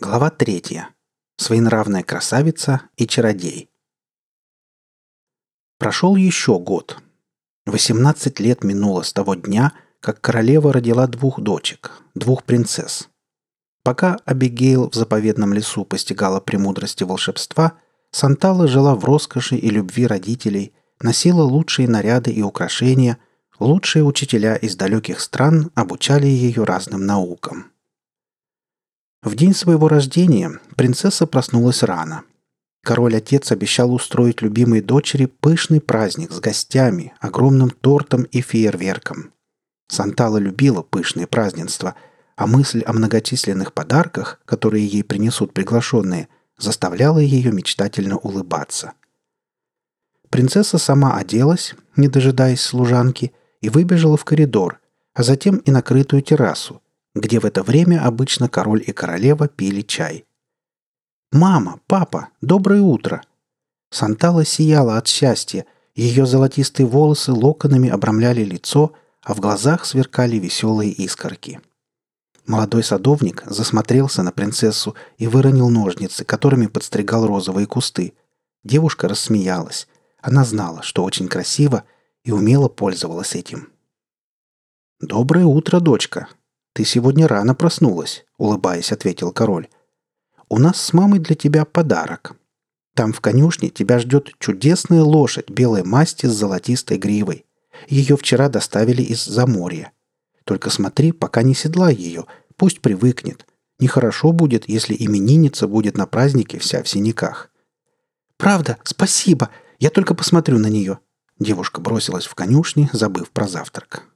Глава третья. Своенравная красавица и чародей. Прошел еще год. 18 лет минуло с того дня, как королева родила двух дочек, двух принцесс. Пока Абигейл в заповедном лесу постигала премудрости волшебства, Сантала жила в роскоши и любви родителей, носила лучшие наряды и украшения, лучшие учителя из далеких стран обучали ее разным наукам – в день своего рождения принцесса проснулась рано. Король-отец обещал устроить любимой дочери пышный праздник с гостями, огромным тортом и фейерверком. Сантала любила пышные празднества, а мысль о многочисленных подарках, которые ей принесут приглашенные, заставляла ее мечтательно улыбаться. Принцесса сама оделась, не дожидаясь служанки, и выбежала в коридор, а затем и на крытую террасу, где в это время обычно король и королева пили чай. «Мама! Папа! Доброе утро!» Сантала сияла от счастья, ее золотистые волосы локонами обрамляли лицо, а в глазах сверкали веселые искорки. Молодой садовник засмотрелся на принцессу и выронил ножницы, которыми подстригал розовые кусты. Девушка рассмеялась. Она знала, что очень красиво, и умело пользовалась этим. «Доброе утро, дочка!» «Ты сегодня рано проснулась», — улыбаясь, ответил король. «У нас с мамой для тебя подарок. Там в конюшне тебя ждет чудесная лошадь белой масти с золотистой гривой. Ее вчера доставили из Заморья. Только смотри, пока не седлай ее, пусть привыкнет. Нехорошо будет, если именинница будет на празднике вся в синяках». «Правда, спасибо. Я только посмотрю на нее». Девушка бросилась в конюшни, забыв про завтрак.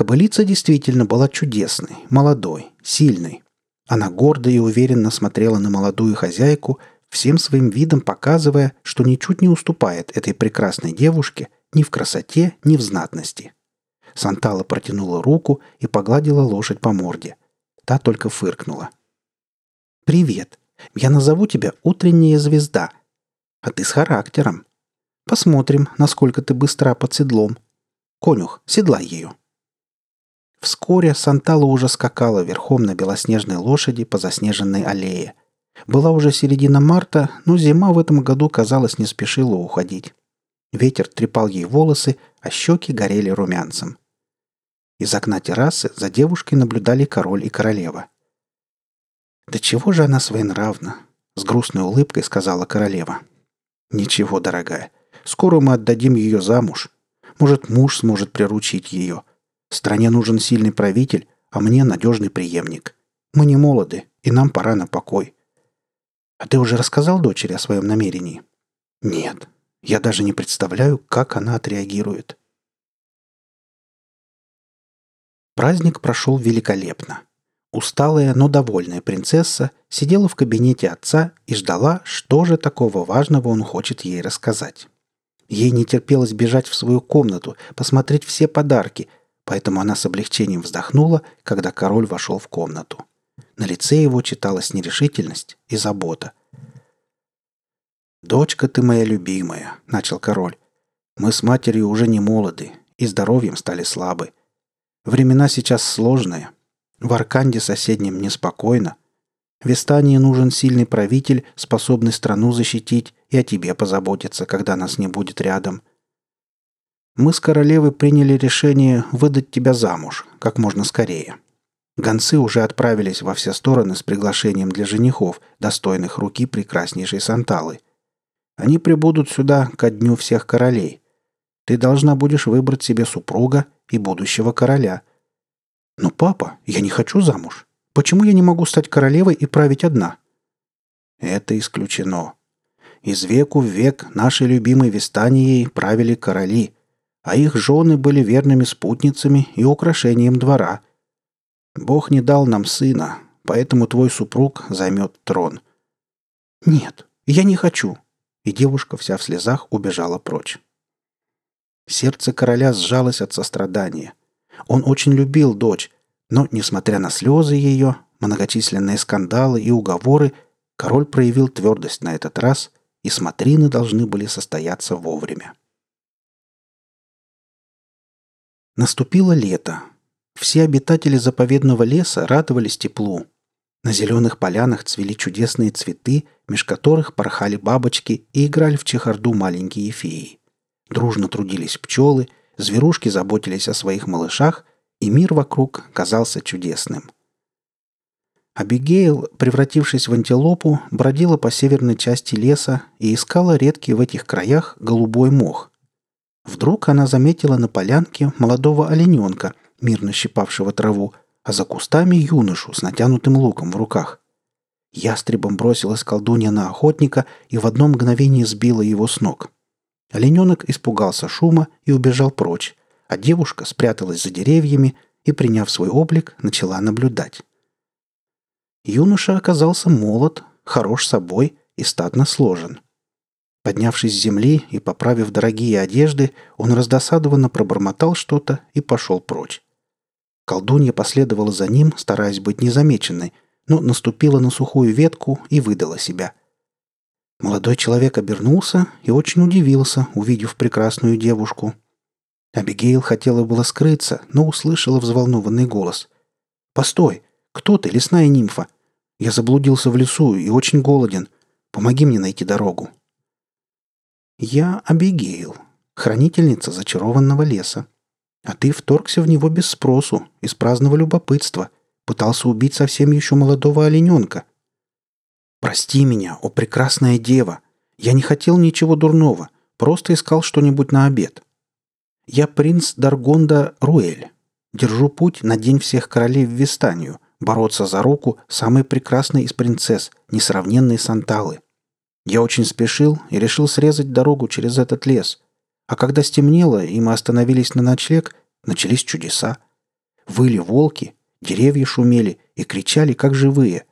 Кобылица действительно была чудесной, молодой, сильной. Она гордо и уверенно смотрела на молодую хозяйку, всем своим видом показывая, что ничуть не уступает этой прекрасной девушке ни в красоте, ни в знатности. Сантала протянула руку и погладила лошадь по морде. Та только фыркнула. «Привет. Я назову тебя утренняя звезда. А ты с характером. Посмотрим, насколько ты быстра под седлом. Конюх, седлай ее». Вскоре Сантала уже скакала верхом на белоснежной лошади по заснеженной аллее. Была уже середина марта, но зима в этом году, казалось, не спешила уходить. Ветер трепал ей волосы, а щеки горели румянцем. Из окна террасы за девушкой наблюдали король и королева. «Да чего же она своенравна?» — с грустной улыбкой сказала королева. «Ничего, дорогая. Скоро мы отдадим ее замуж. Может, муж сможет приручить ее. Стране нужен сильный правитель, а мне надежный преемник. Мы не молоды, и нам пора на покой. А ты уже рассказал дочери о своем намерении? Нет. Я даже не представляю, как она отреагирует. Праздник прошел великолепно. Усталая, но довольная принцесса сидела в кабинете отца и ждала, что же такого важного он хочет ей рассказать. Ей не терпелось бежать в свою комнату, посмотреть все подарки – поэтому она с облегчением вздохнула, когда король вошел в комнату. На лице его читалась нерешительность и забота. «Дочка ты моя любимая», — начал король. «Мы с матерью уже не молоды и здоровьем стали слабы. Времена сейчас сложные. В Арканде соседнем неспокойно. В Эстании нужен сильный правитель, способный страну защитить и о тебе позаботиться, когда нас не будет рядом. Мы с королевой приняли решение выдать тебя замуж как можно скорее. Гонцы уже отправились во все стороны с приглашением для женихов, достойных руки прекраснейшей Санталы. Они прибудут сюда ко дню всех королей. Ты должна будешь выбрать себе супруга и будущего короля. Но, папа, я не хочу замуж. Почему я не могу стать королевой и править одна? Это исключено. Из веку в век нашей любимой Вестанией правили короли – а их жены были верными спутницами и украшением двора. Бог не дал нам сына, поэтому твой супруг займет трон. Нет, я не хочу. И девушка вся в слезах убежала прочь. Сердце короля сжалось от сострадания. Он очень любил дочь, но, несмотря на слезы ее, многочисленные скандалы и уговоры, король проявил твердость на этот раз, и смотрины должны были состояться вовремя. Наступило лето. Все обитатели заповедного леса радовались теплу. На зеленых полянах цвели чудесные цветы, меж которых порхали бабочки и играли в чехарду маленькие феи. Дружно трудились пчелы, зверушки заботились о своих малышах, и мир вокруг казался чудесным. Абигейл, превратившись в антилопу, бродила по северной части леса и искала редкий в этих краях голубой мох. Вдруг она заметила на полянке молодого олененка, мирно щипавшего траву, а за кустами юношу с натянутым луком в руках. Ястребом бросилась колдунья на охотника и в одно мгновение сбила его с ног. Олененок испугался шума и убежал прочь, а девушка спряталась за деревьями и, приняв свой облик, начала наблюдать. Юноша оказался молод, хорош собой и статно сложен. Поднявшись с земли и поправив дорогие одежды, он раздосадованно пробормотал что-то и пошел прочь. Колдунья последовала за ним, стараясь быть незамеченной, но наступила на сухую ветку и выдала себя. Молодой человек обернулся и очень удивился, увидев прекрасную девушку. Абигейл хотела было скрыться, но услышала взволнованный голос. «Постой! Кто ты, лесная нимфа? Я заблудился в лесу и очень голоден. Помоги мне найти дорогу». «Я Абигейл, хранительница зачарованного леса», а ты вторгся в него без спросу, из праздного любопытства. Пытался убить совсем еще молодого олененка. Прости меня, о прекрасная дева. Я не хотел ничего дурного, просто искал что-нибудь на обед. Я принц Даргонда Руэль. Держу путь на день всех королей в Вестанию, бороться за руку самой прекрасной из принцесс, несравненной Санталы. Я очень спешил и решил срезать дорогу через этот лес – а когда стемнело, и мы остановились на ночлег, начались чудеса. Выли волки, деревья шумели и кричали, как живые.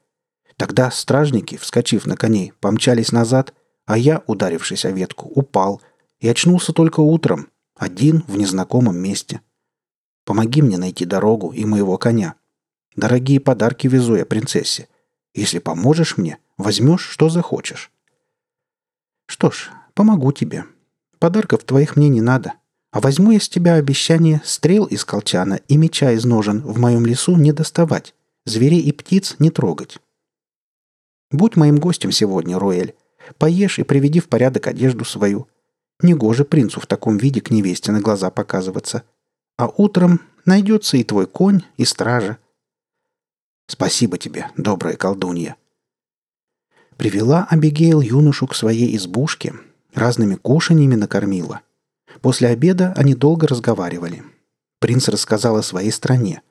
Тогда стражники, вскочив на коней, помчались назад, а я, ударившись о ветку, упал и очнулся только утром, один в незнакомом месте. Помоги мне найти дорогу и моего коня. Дорогие подарки везу я принцессе. Если поможешь мне, возьмешь, что захочешь. Что ж, помогу тебе, Подарков твоих мне не надо. А возьму я с тебя обещание стрел из колчана и меча из ножен в моем лесу не доставать, зверей и птиц не трогать. Будь моим гостем сегодня, Роэль. Поешь и приведи в порядок одежду свою. Негоже принцу в таком виде к невесте на глаза показываться. А утром найдется и твой конь, и стража. Спасибо тебе, добрая колдунья. Привела Абигейл юношу к своей избушке, разными кушаньями накормила. После обеда они долго разговаривали. Принц рассказал о своей стране.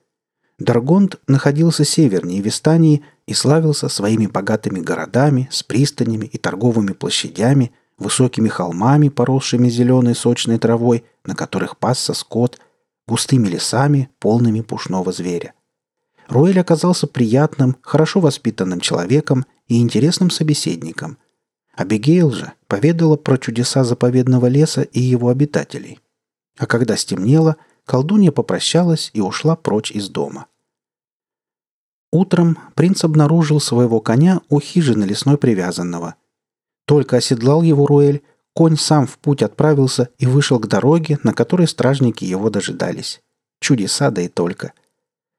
Даргонд находился севернее Вестании и славился своими богатыми городами с пристанями и торговыми площадями, высокими холмами, поросшими зеленой сочной травой, на которых пасся скот, густыми лесами, полными пушного зверя. Руэль оказался приятным, хорошо воспитанным человеком и интересным собеседником – Абигейл же поведала про чудеса заповедного леса и его обитателей. А когда стемнело, колдунья попрощалась и ушла прочь из дома. Утром принц обнаружил своего коня у хижины лесной привязанного. Только оседлал его Руэль, конь сам в путь отправился и вышел к дороге, на которой стражники его дожидались. Чудеса да и только.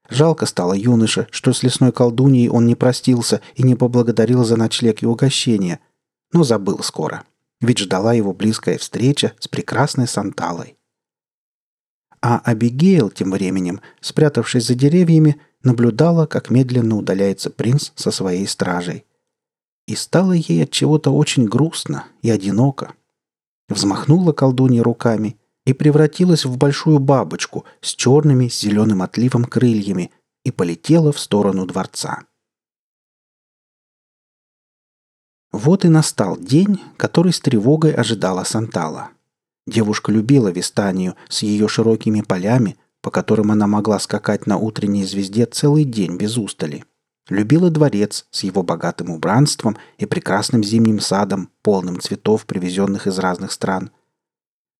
Жалко стало юноше, что с лесной колдуньей он не простился и не поблагодарил за ночлег и угощение – но забыл скоро, ведь ждала его близкая встреча с прекрасной Санталой. А Абигейл тем временем, спрятавшись за деревьями, наблюдала, как медленно удаляется принц со своей стражей. И стало ей от чего-то очень грустно и одиноко. Взмахнула колдунья руками и превратилась в большую бабочку с черными с зеленым отливом крыльями и полетела в сторону дворца. Вот и настал день, который с тревогой ожидала Сантала. Девушка любила Вистанию с ее широкими полями, по которым она могла скакать на утренней звезде целый день без устали. Любила дворец с его богатым убранством и прекрасным зимним садом, полным цветов, привезенных из разных стран.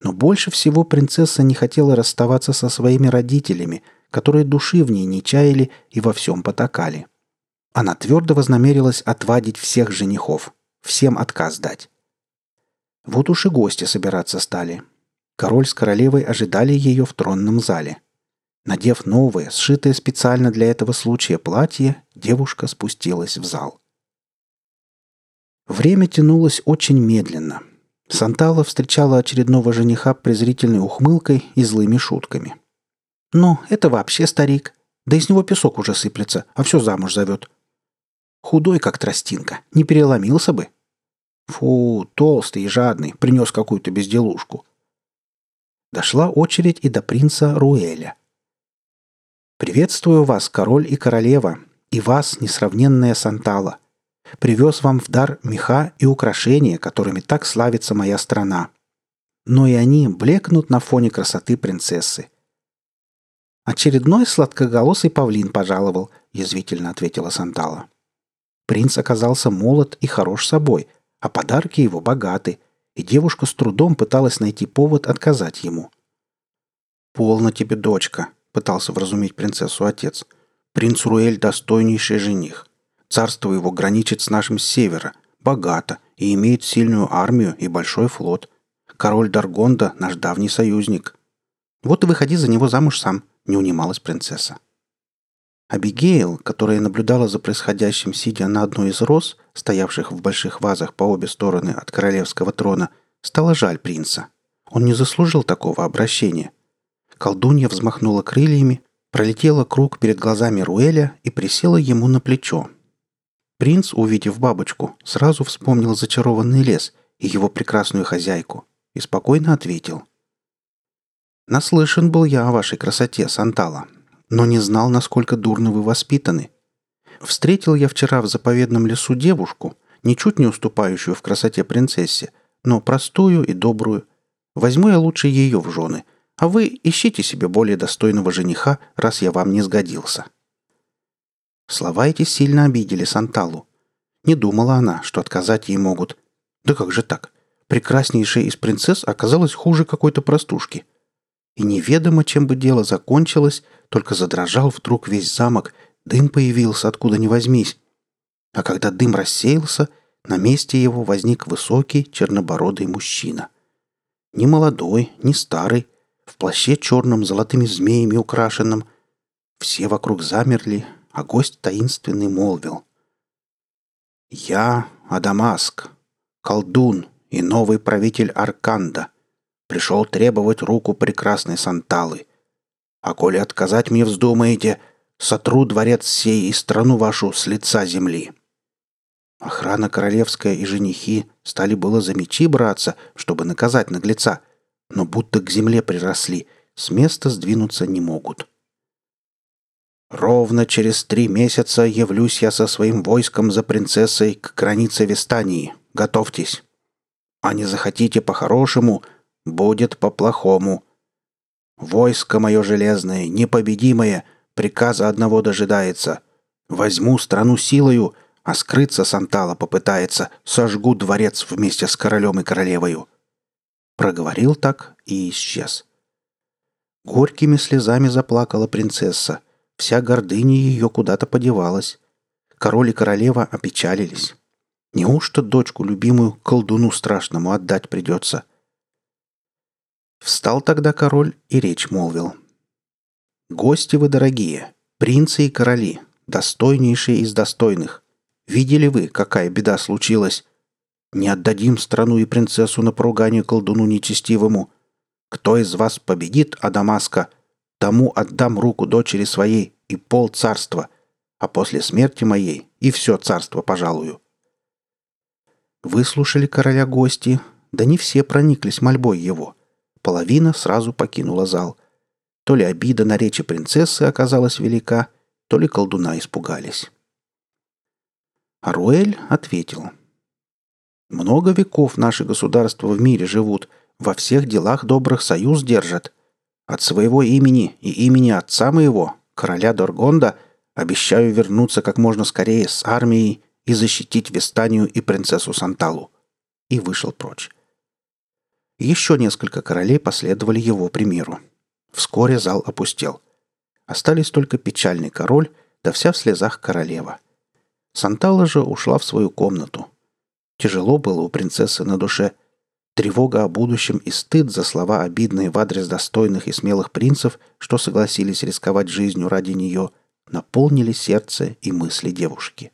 Но больше всего принцесса не хотела расставаться со своими родителями, которые души в ней не чаяли и во всем потакали. Она твердо вознамерилась отвадить всех женихов – всем отказ дать. Вот уж и гости собираться стали. Король с королевой ожидали ее в тронном зале. Надев новое, сшитое специально для этого случая платье, девушка спустилась в зал. Время тянулось очень медленно. Сантала встречала очередного жениха презрительной ухмылкой и злыми шутками. «Ну, это вообще старик. Да из него песок уже сыплется, а все замуж зовет. Худой, как тростинка, не переломился бы. Фу, толстый и жадный, принес какую-то безделушку. Дошла очередь и до принца Руэля. «Приветствую вас, король и королева, и вас, несравненная Сантала. Привез вам в дар меха и украшения, которыми так славится моя страна. Но и они блекнут на фоне красоты принцессы. «Очередной сладкоголосый павлин пожаловал», — язвительно ответила Сантала. Принц оказался молод и хорош собой, а подарки его богаты, и девушка с трудом пыталась найти повод отказать ему. «Полно тебе, дочка», — пытался вразумить принцессу отец. «Принц Руэль — достойнейший жених. Царство его граничит с нашим с севера, богато и имеет сильную армию и большой флот. Король Даргонда — наш давний союзник. Вот и выходи за него замуж сам», — не унималась принцесса. Абигейл, которая наблюдала за происходящим, сидя на одной из роз, стоявших в больших вазах по обе стороны от королевского трона, стала жаль принца. Он не заслужил такого обращения. Колдунья взмахнула крыльями, пролетела круг перед глазами Руэля и присела ему на плечо. Принц, увидев бабочку, сразу вспомнил зачарованный лес и его прекрасную хозяйку и спокойно ответил. «Наслышан был я о вашей красоте, Сантала, но не знал, насколько дурно вы воспитаны. Встретил я вчера в заповедном лесу девушку, ничуть не уступающую в красоте принцессе, но простую и добрую. Возьму я лучше ее в жены, а вы ищите себе более достойного жениха, раз я вам не сгодился». Слова эти сильно обидели Санталу. Не думала она, что отказать ей могут. Да как же так? Прекраснейшая из принцесс оказалась хуже какой-то простушки. И неведомо, чем бы дело закончилось, только задрожал вдруг весь замок, дым появился откуда ни возьмись. А когда дым рассеялся, на месте его возник высокий чернобородый мужчина. Не молодой, не старый, в плаще черном золотыми змеями украшенном. Все вокруг замерли, а гость таинственный молвил. «Я Адамаск, колдун и новый правитель Арканда, пришел требовать руку прекрасной Санталы. А коли отказать мне вздумаете, сотру дворец сей и страну вашу с лица земли». Охрана королевская и женихи стали было за мечи браться, чтобы наказать наглеца, но будто к земле приросли, с места сдвинуться не могут. Ровно через три месяца явлюсь я со своим войском за принцессой к границе Вестании. Готовьтесь. А не захотите по-хорошему, будет по-плохому. Войско мое железное, непобедимое, приказа одного дожидается. Возьму страну силою, а скрыться Сантала попытается, сожгу дворец вместе с королем и королевою». Проговорил так и исчез. Горькими слезами заплакала принцесса. Вся гордыня ее куда-то подевалась. Король и королева опечалились. Неужто дочку любимую колдуну страшному отдать придется? Встал тогда король и речь молвил. «Гости вы дорогие, принцы и короли, достойнейшие из достойных. Видели вы, какая беда случилась? Не отдадим страну и принцессу на поругание колдуну нечестивому. Кто из вас победит Адамаска, тому отдам руку дочери своей и пол царства, а после смерти моей и все царство пожалую». Выслушали короля гости, да не все прониклись мольбой его. Половина сразу покинула зал. То ли обида на речи принцессы оказалась велика, то ли колдуна испугались. Аруэль ответил. «Много веков наши государства в мире живут, во всех делах добрых союз держат. От своего имени и имени отца моего, короля Доргонда, обещаю вернуться как можно скорее с армией и защитить Вестанию и принцессу Санталу». И вышел прочь. Еще несколько королей последовали его примеру. Вскоре зал опустел. Остались только печальный король, да вся в слезах королева. Сантала же ушла в свою комнату. Тяжело было у принцессы на душе. Тревога о будущем и стыд за слова обидные в адрес достойных и смелых принцев, что согласились рисковать жизнью ради нее, наполнили сердце и мысли девушки.